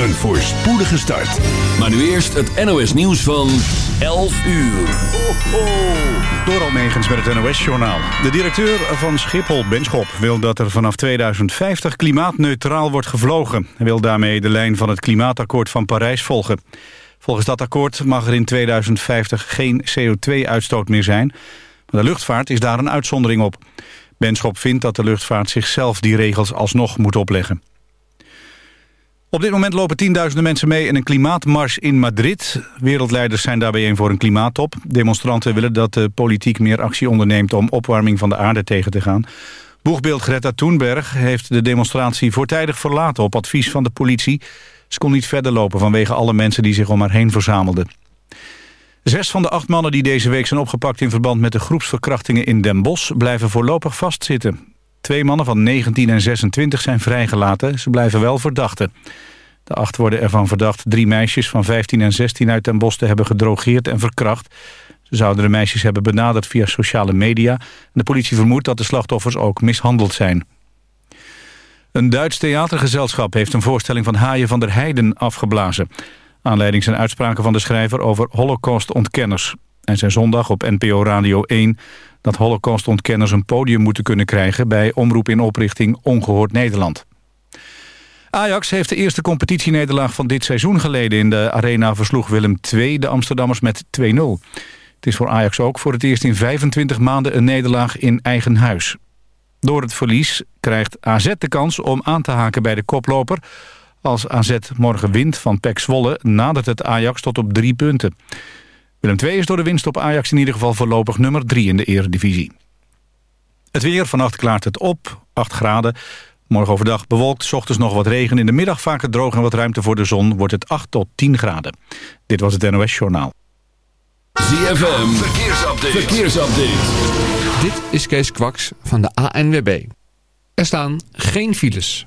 Een voorspoedige start. Maar nu eerst het NOS nieuws van 11 uur. Ho, ho. Door Almegens met het NOS-journaal. De directeur van Schiphol, Benschop, wil dat er vanaf 2050 klimaatneutraal wordt gevlogen. Hij wil daarmee de lijn van het klimaatakkoord van Parijs volgen. Volgens dat akkoord mag er in 2050 geen CO2-uitstoot meer zijn. Maar de luchtvaart is daar een uitzondering op. Benschop vindt dat de luchtvaart zichzelf die regels alsnog moet opleggen. Op dit moment lopen tienduizenden mensen mee in een klimaatmars in Madrid. Wereldleiders zijn daarbij een voor een klimaattop. Demonstranten willen dat de politiek meer actie onderneemt... om opwarming van de aarde tegen te gaan. Boegbeeld Greta Thunberg heeft de demonstratie voortijdig verlaten... op advies van de politie. Ze kon niet verder lopen vanwege alle mensen die zich om haar heen verzamelden. Zes van de acht mannen die deze week zijn opgepakt... in verband met de groepsverkrachtingen in Den Bosch... blijven voorlopig vastzitten. Twee mannen van 19 en 26 zijn vrijgelaten. Ze blijven wel verdachten. De acht worden ervan verdacht drie meisjes van 15 en 16 uit Den Bosch te hebben gedrogeerd en verkracht. Ze zouden de meisjes hebben benaderd via sociale media. De politie vermoedt dat de slachtoffers ook mishandeld zijn. Een Duits theatergezelschap heeft een voorstelling van Haaien van der Heijden afgeblazen. Aanleiding zijn uitspraken van de schrijver over holocaustontkenners. Zijn zondag op NPO Radio 1 dat holocaustontkenners een podium moeten kunnen krijgen... bij Omroep in Oprichting Ongehoord Nederland. Ajax heeft de eerste competitienederlaag van dit seizoen geleden. In de arena versloeg Willem II de Amsterdammers met 2-0. Het is voor Ajax ook voor het eerst in 25 maanden een nederlaag in eigen huis. Door het verlies krijgt AZ de kans om aan te haken bij de koploper. Als AZ morgen wint van PEC Zwolle nadert het Ajax tot op drie punten. Willem II is door de winst op Ajax in ieder geval voorlopig nummer 3 in de eredivisie. Het weer, vannacht klaart het op, 8 graden. Morgen overdag bewolkt, s ochtends nog wat regen. In de middag vaker droog en wat ruimte voor de zon. Wordt het 8 tot 10 graden. Dit was het NOS Journaal. ZFM, verkeersupdate. verkeersupdate. Dit is Kees Kwaks van de ANWB. Er staan geen files.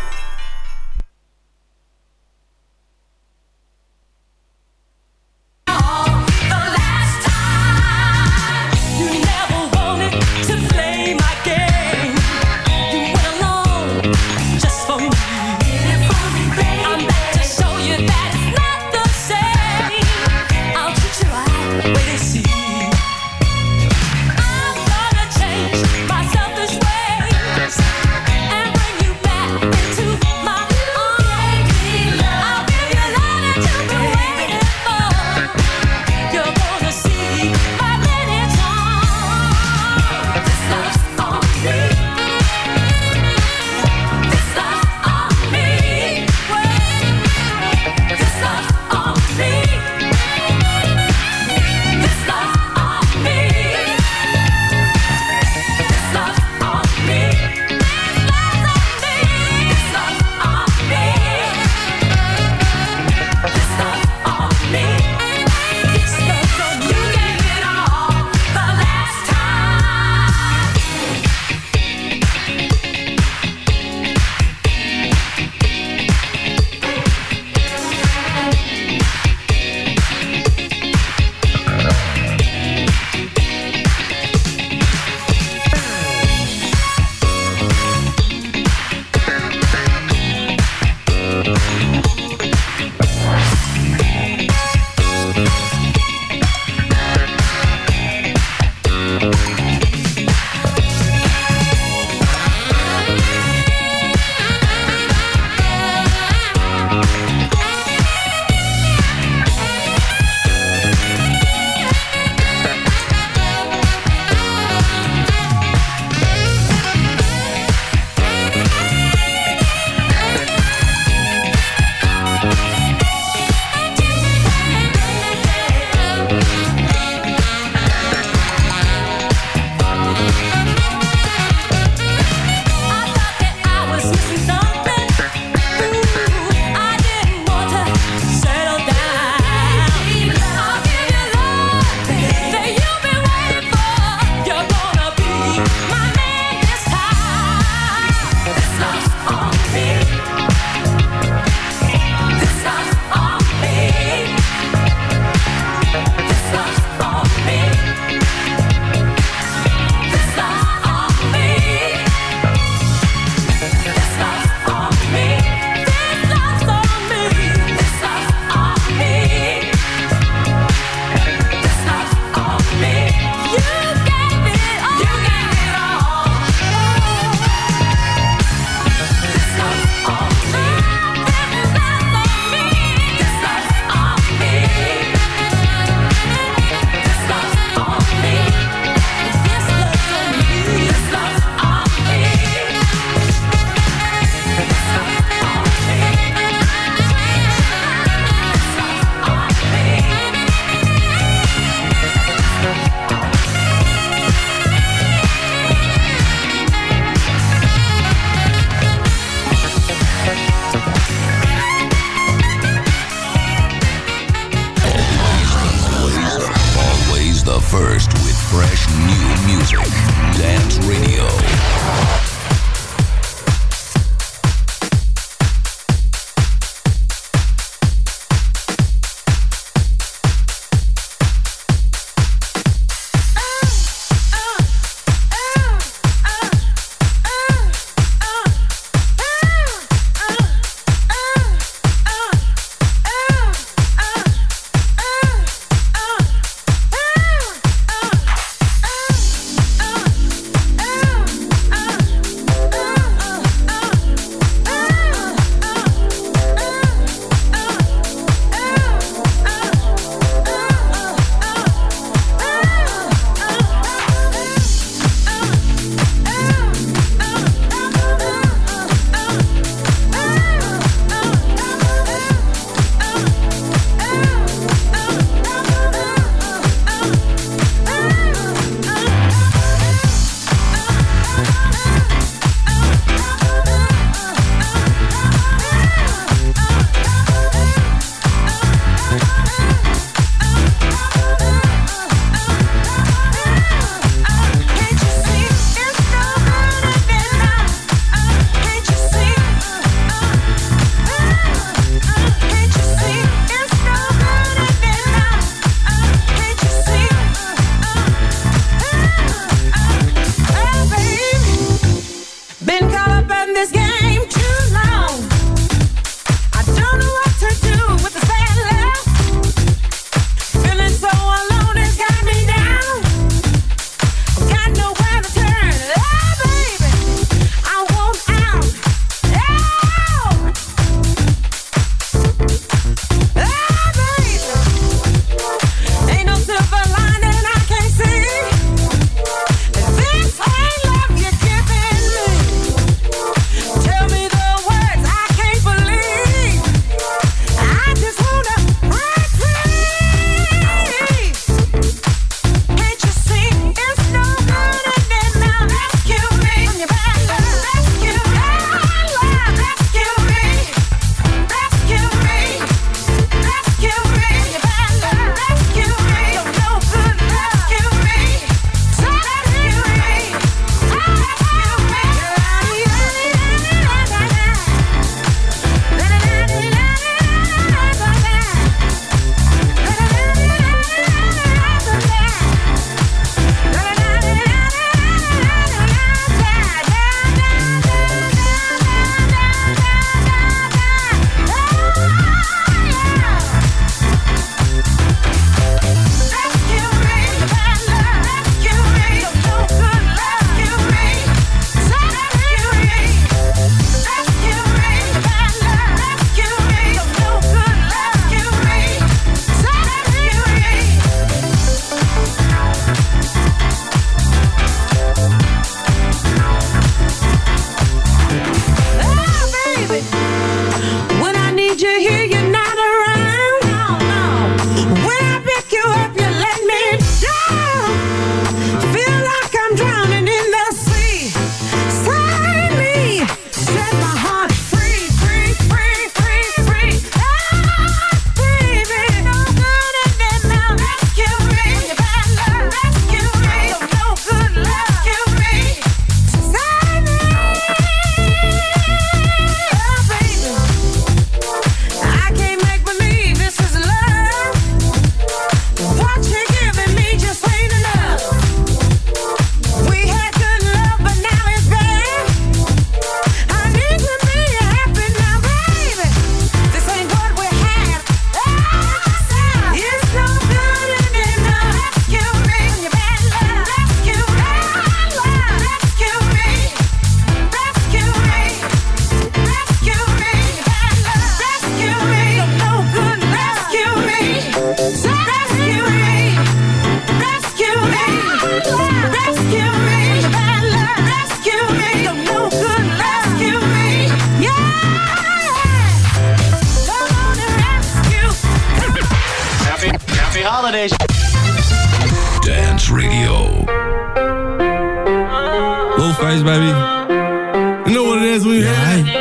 yeah,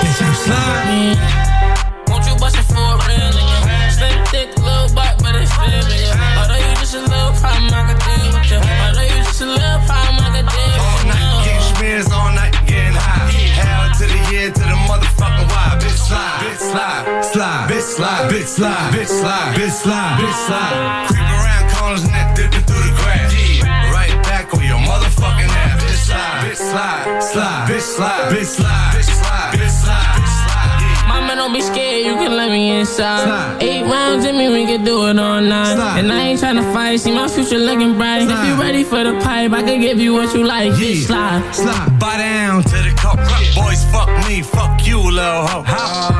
bitch, I'm. Won't you bust it for a? Slim, thick, little but it's real nigga. Although you just a little problem, I can deal with you. Although you just a little problem, I can deal with you. All night, all night, getting high. To the to the motherfucking. Bitch, slide, bitch, slide, slide, bitch, slide, bitch, slide, bitch, slide, bitch, slide, bitch, slide. Slide, bitch slide, bitch slide, bitch slide, bitch slide. Yeah. Mama, don't be scared, you can let me inside. Slide. Eight rounds in me, we can do it all night. Slide. And I ain't tryna fight, see my future looking bright. If you ready for the pipe, I can give you what you like. Bitch, slide. slide. Buy down to the cup. Boys, fuck me, fuck you, little hoe. How?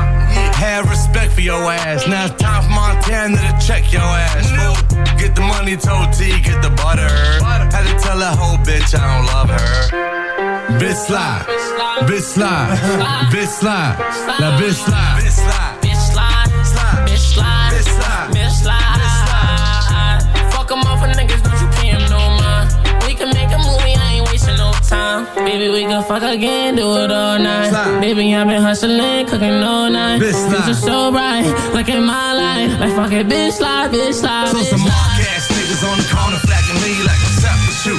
Have respect for your ass. Now it's time for Montana to check your ass. fool. Get the money, told T, get the butter. Had to tell that whole bitch I don't love her. Bitch slide, bitch slide, bitch slide, now bitch slide, bitch slide. Bitch, slide. Slide. Bitch, slide. Bitch slide. Fuck 'em off niggas, don't you pay no mind. We can make a movie, I ain't wasting no time. Baby, we can fuck again, do it all night. Slide. Baby, I've been hustling, cooking all night. Bitch, slide. Future so bright, like in my life. Like fuck it, bitch, slide, bitch, slide, So bitch, some slide. mark ass niggas on the corner flagging me like what's up with you?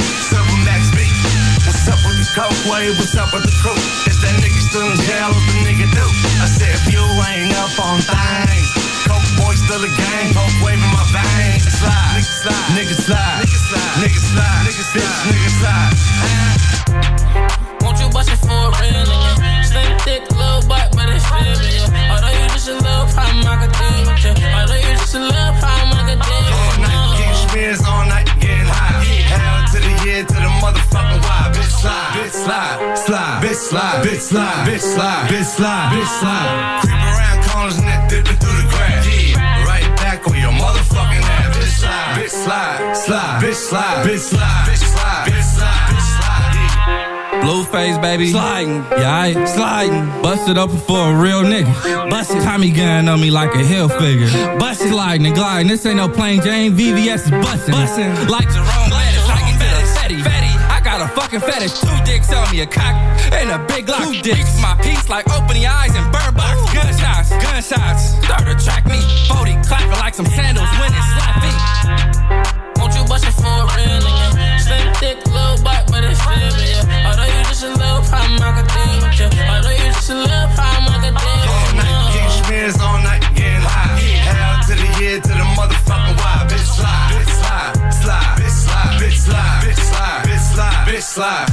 Coke wave? What's up with the crew? Is that nigga still in jail? What the nigga do? I said if you ain't up on things, coke boy still a gang, coke wave in my veins. Slide, nigga slide, nigga slide, nigga slide, nigga slide, bitch, nigga slide. Won't you bust it for real nigga? Slim, thick, little butt, but it's still real. Although you just a little problem, I could deal with. Although you slide, bitch slide, bitch slide, bitch slide, bitch slide. Creep around corners and then dipping through the grass. Yeah, right back on your motherfucking ass. Bitch slide, bitch slide, slide, bitch slide, bitch slide, bitch slide, bitch slide, bitch slide. Yeah. Blueface, baby. Sliding. Yeah, I sliding. Busted open for a real nigga. Busted. Tommy gun on me like a hill figure. Busted. Sliding and gliding. This ain't no plain Jane. VVS is busting. Busting. Like Jerome fucking fetish. Two dicks on me. A cock and a big lock. Two dicks. My piece like open your eyes and burn box. Gunshots. Gunshots. Start to track me. 40 clapping like some sandals when it's slap me. Won't you bust it for a real nigga? Slim, thick, little butt, but it's still real. Although you just a little problem, I could deal with you. Although you just a little problem, I could deal All with night, you. getting smears all night, getting slide,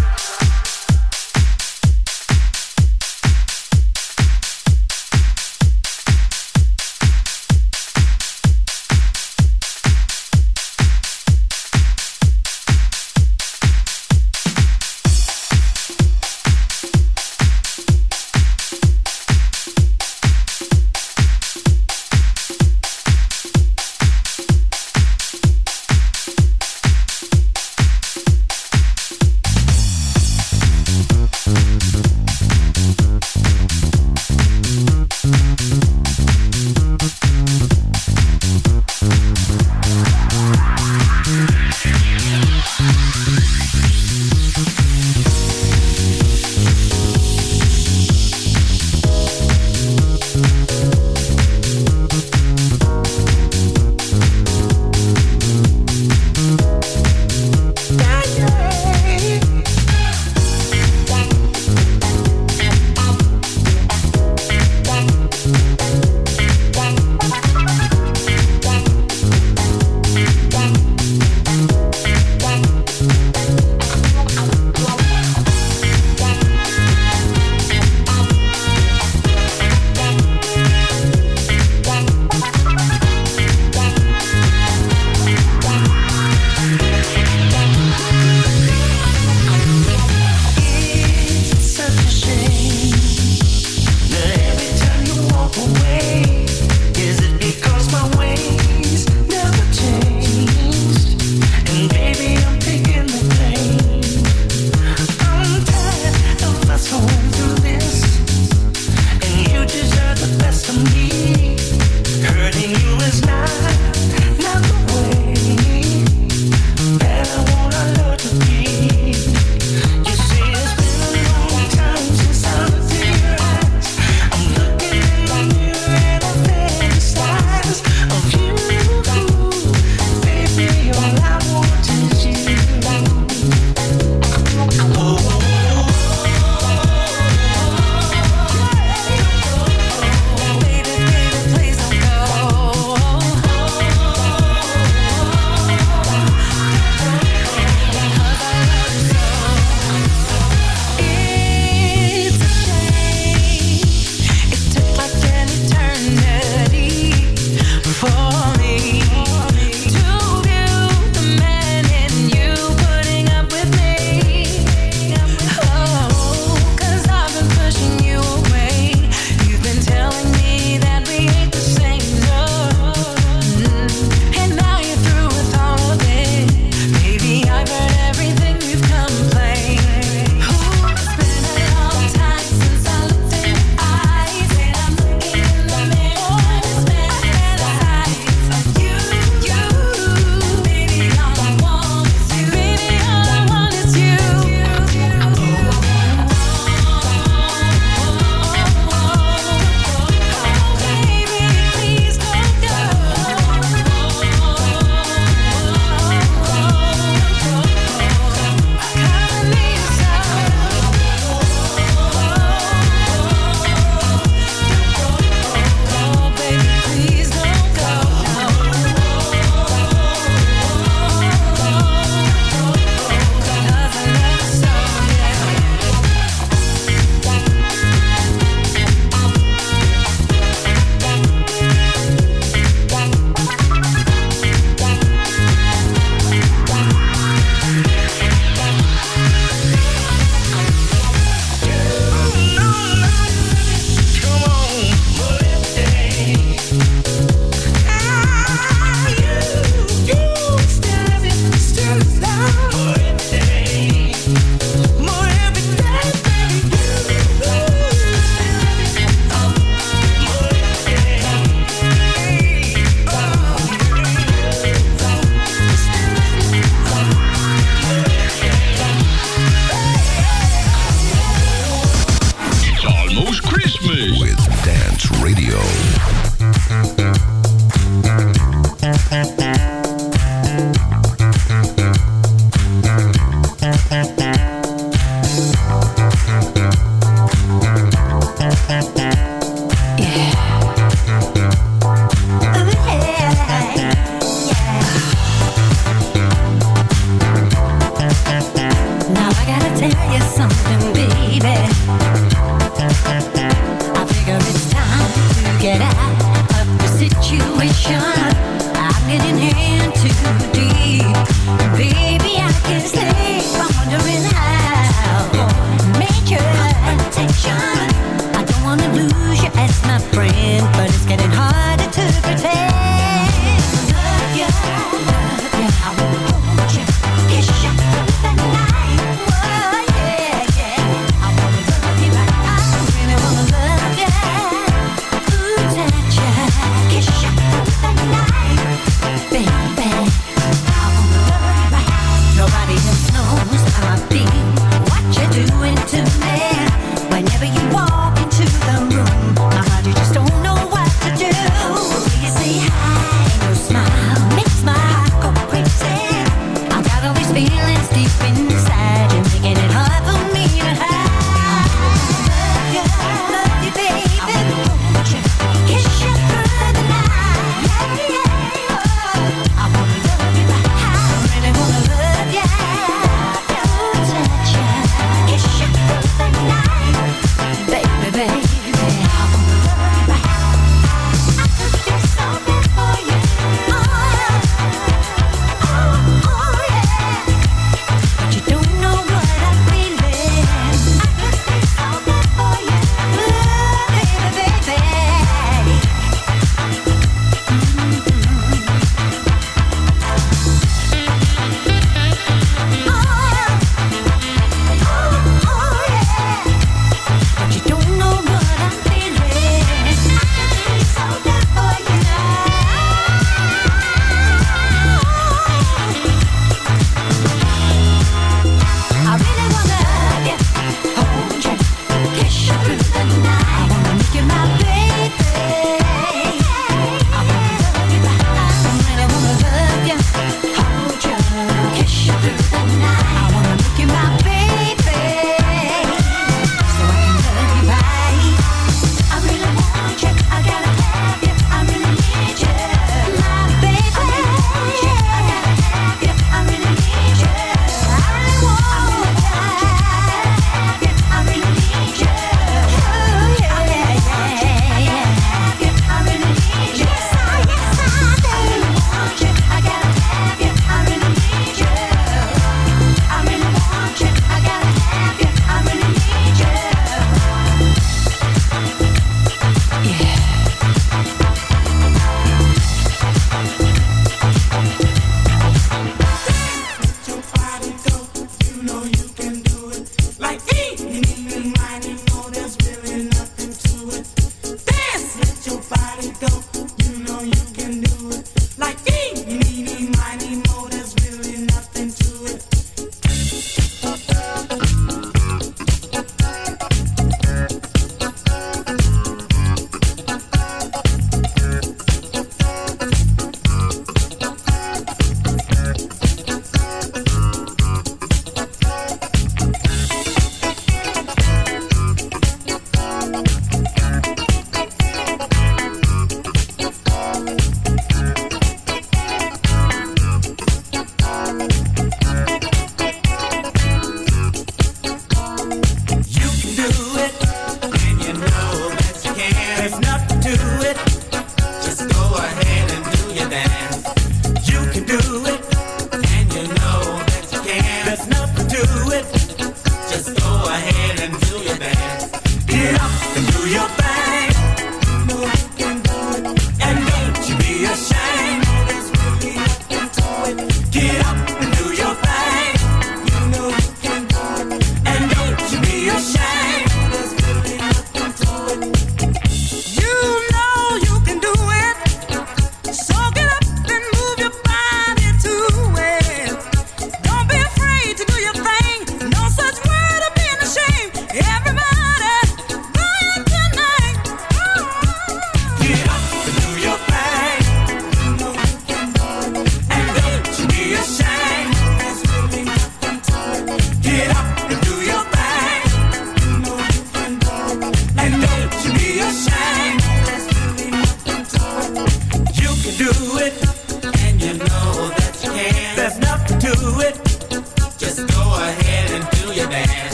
Radio.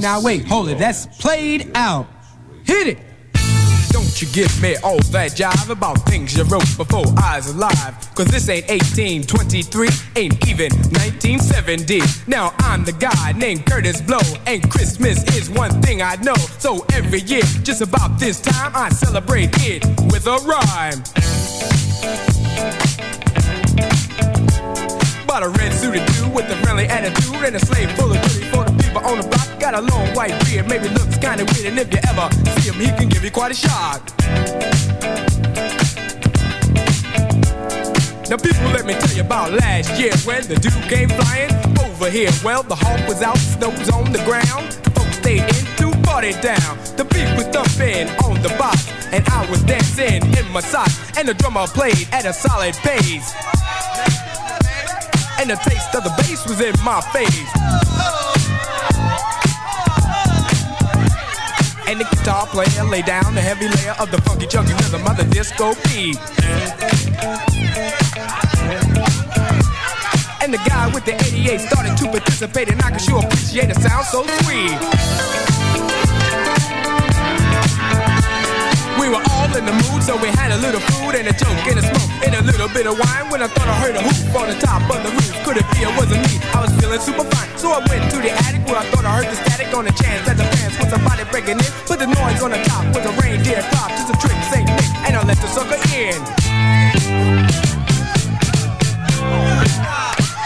Through Hold it now, wait, hold it. That's played out. Hit it. Don't you give me all that jive about things you wrote before I was alive. Cause this ain't 1823, ain't even 1970. Now I'm the guy named Kurtis Blow, and Christmas is one thing I know. So every year, just about this time, I celebrate it with a rhyme. Bought a red suited dude with a friendly attitude and a slave full of goodies for the on the block. Got a long white beard, maybe looks kinda weird, and if you ever see him, he can give you quite a shock. Now people, let me tell you about last year when the dude came flying over here. Well, the hawk was out, snow was on the ground. Folks stayed in to party down. The beat was thumping on the box, and I was dancing in my socks. And the drummer played at a solid pace. And the taste of the bass was in my face. And the guitar player lay down the heavy layer of the funky chunky rhythm of the disco beat. And the guy with the 88 started to participate, and I can sure appreciate the sound so sweet. In the mood, so we had a little food and a joke and a smoke and a little bit of wine. When I thought I heard a hoop on the top of the roof, could it be it wasn't me? I was feeling super fine, so I went to the attic where I thought I heard the static on the chance that the fans was somebody breaking in. But the noise on the top was a reindeer clock, just a trick, Saint Nick, and I let the sucker in.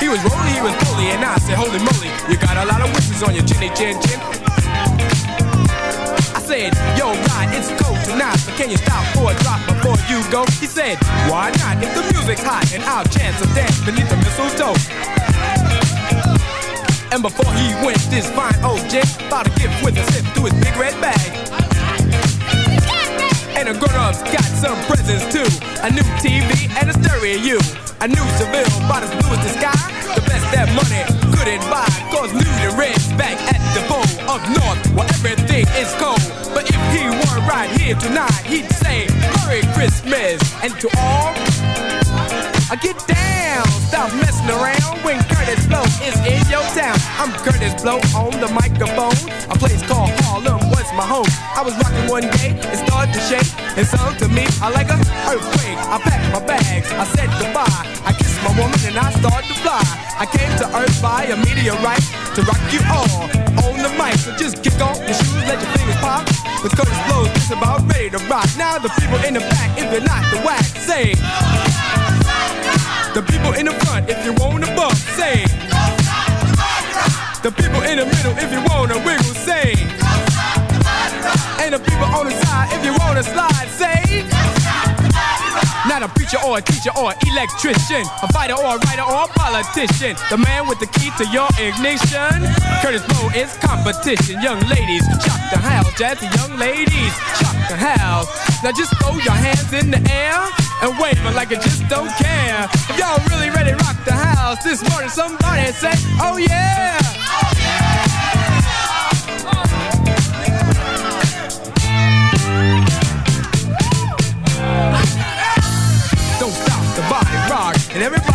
He was rolling, he was bully, and I said, holy moly, you got a lot of wishes on your chinny chin chin. Said, yo, God, it's cold tonight, but can you stop for a drop before you go? He said, why not? If the music's hot and I'll chance a dance beneath the mistletoe. And before he went, this fine old gent bought a gift with a sip to his big red bag. And the grown-ups got some presents too. A new TV and a stereo. A new Seville, about as blue as the sky. The best that money couldn't buy. Cause Newton back at the bowl up north where everything is cold. But if he weren't right here tonight, he'd say, Merry Christmas. And to all, I get down, stop messing around when Kurtis Blow is in your town. I'm Kurtis Blow on the microphone. A place called Harlem was my home. I was rocking one day, it started to shake. And sung to me, I like a earthquake. I packed my bags, I said goodbye. I my woman and I started to fly. I came to Earth by a meteorite to rock you all on the mic. So just kick off your shoes, let your fingers pop. With Kurtis Blow, just about ready to rock. Now the people in the back, if you're not the whack, say. The people in the front, if you want to bump, say. The people in the middle, if you want to wiggle, say. And the people on the side, if you want to slide, say. A preacher or a teacher or an electrician, a fighter or a writer or a politician. The man with the key to your ignition. Kurtis Blow is competition. Young ladies, shock the house. Jazzy young ladies, shock the house. Now just throw your hands in the air and wave it like you just don't care. If y'all really ready rock the house this morning, somebody Oh! Oh yeah! And everybody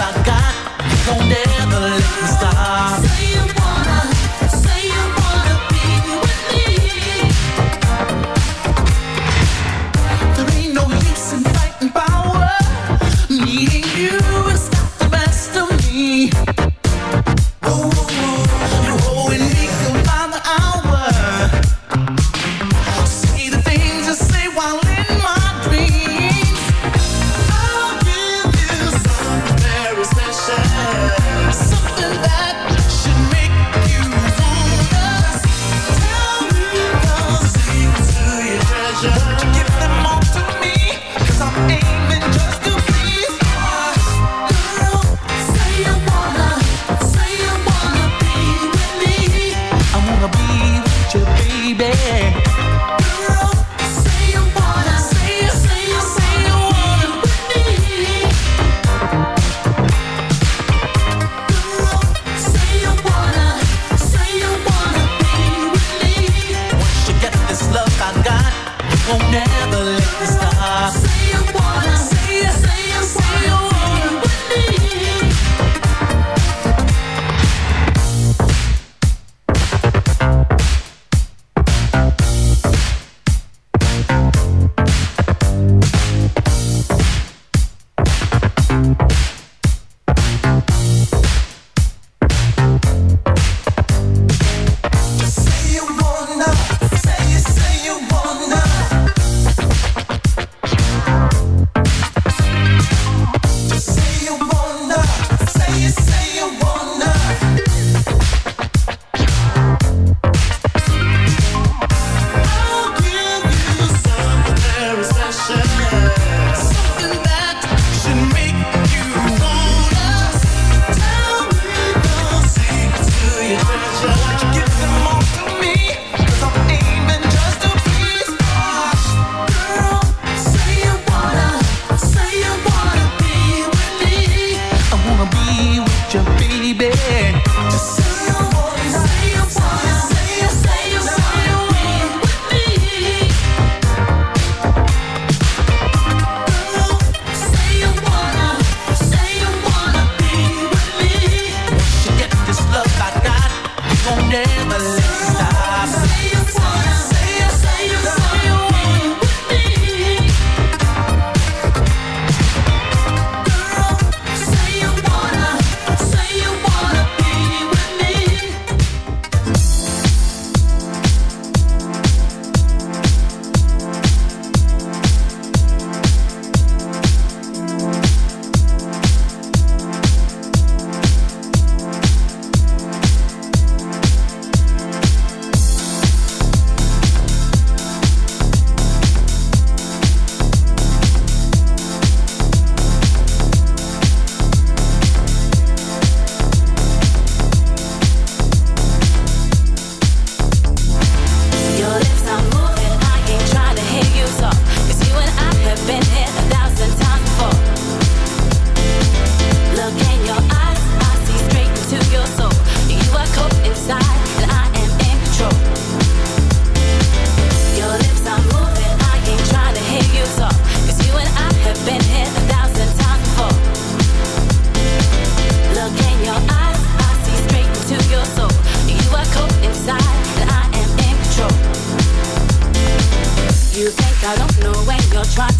I got, you won't never let.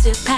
You're trying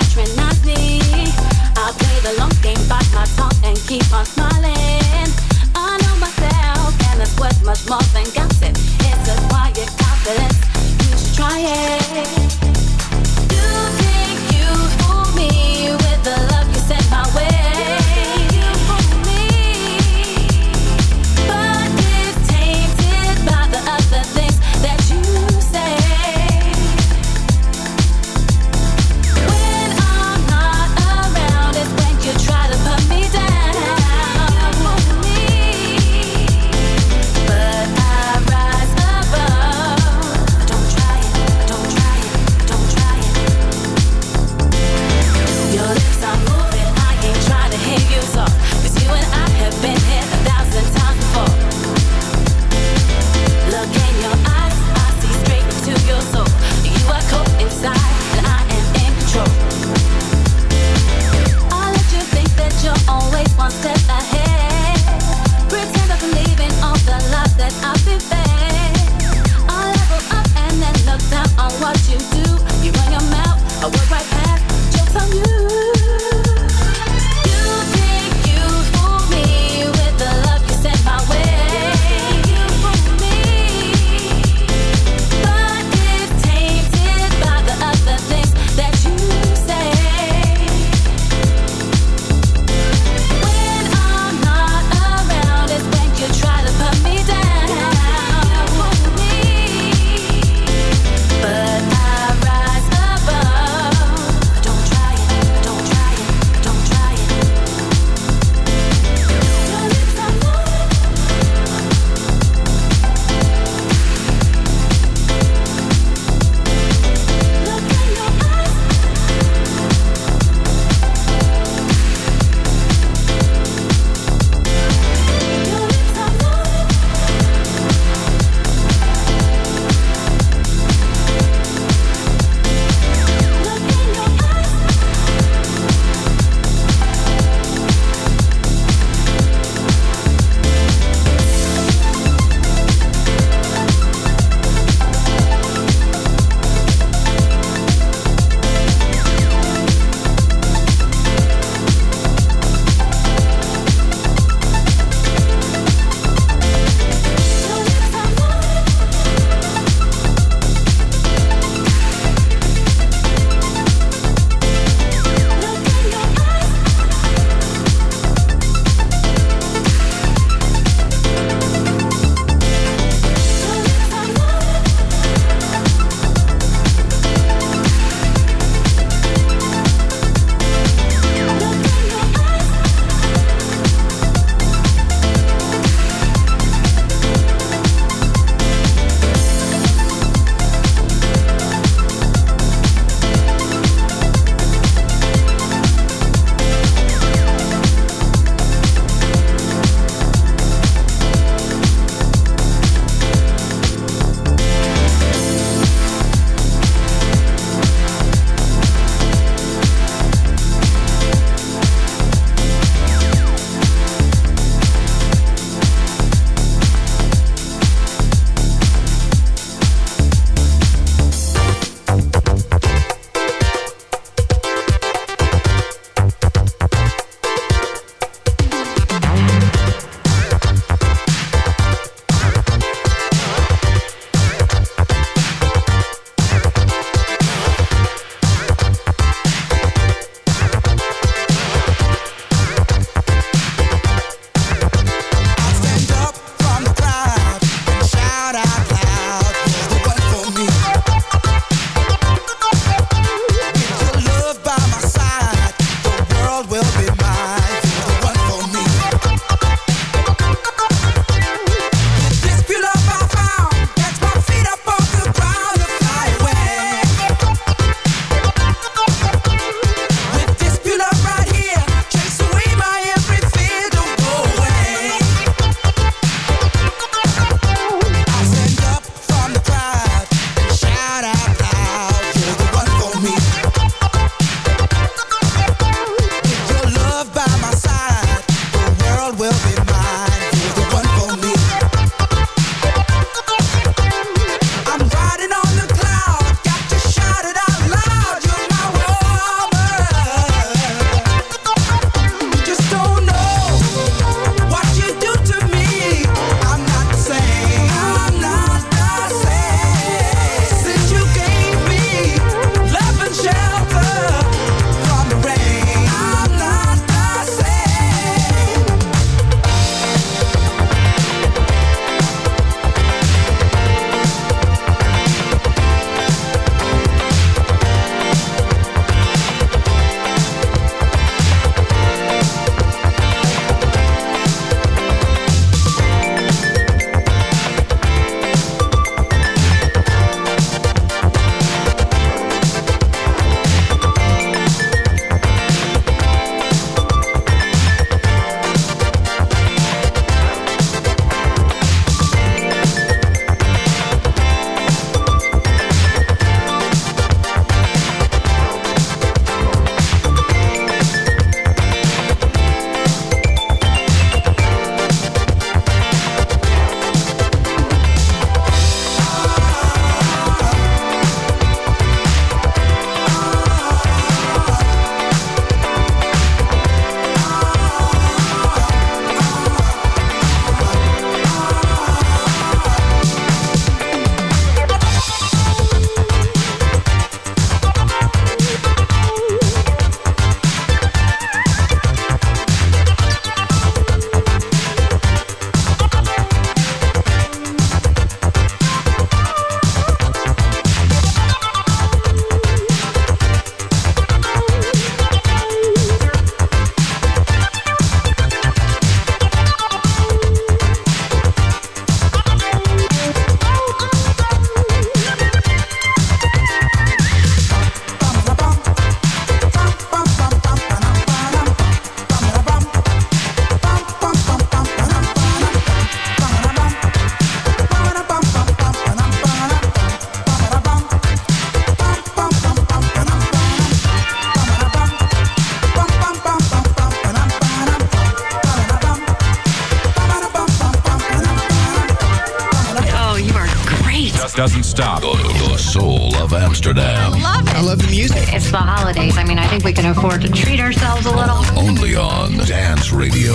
doesn't stop. The, the soul of Amsterdam. I Love it. I love the music. It's the holidays. I mean, I think we can afford to treat ourselves a little. Only on Dance Radio.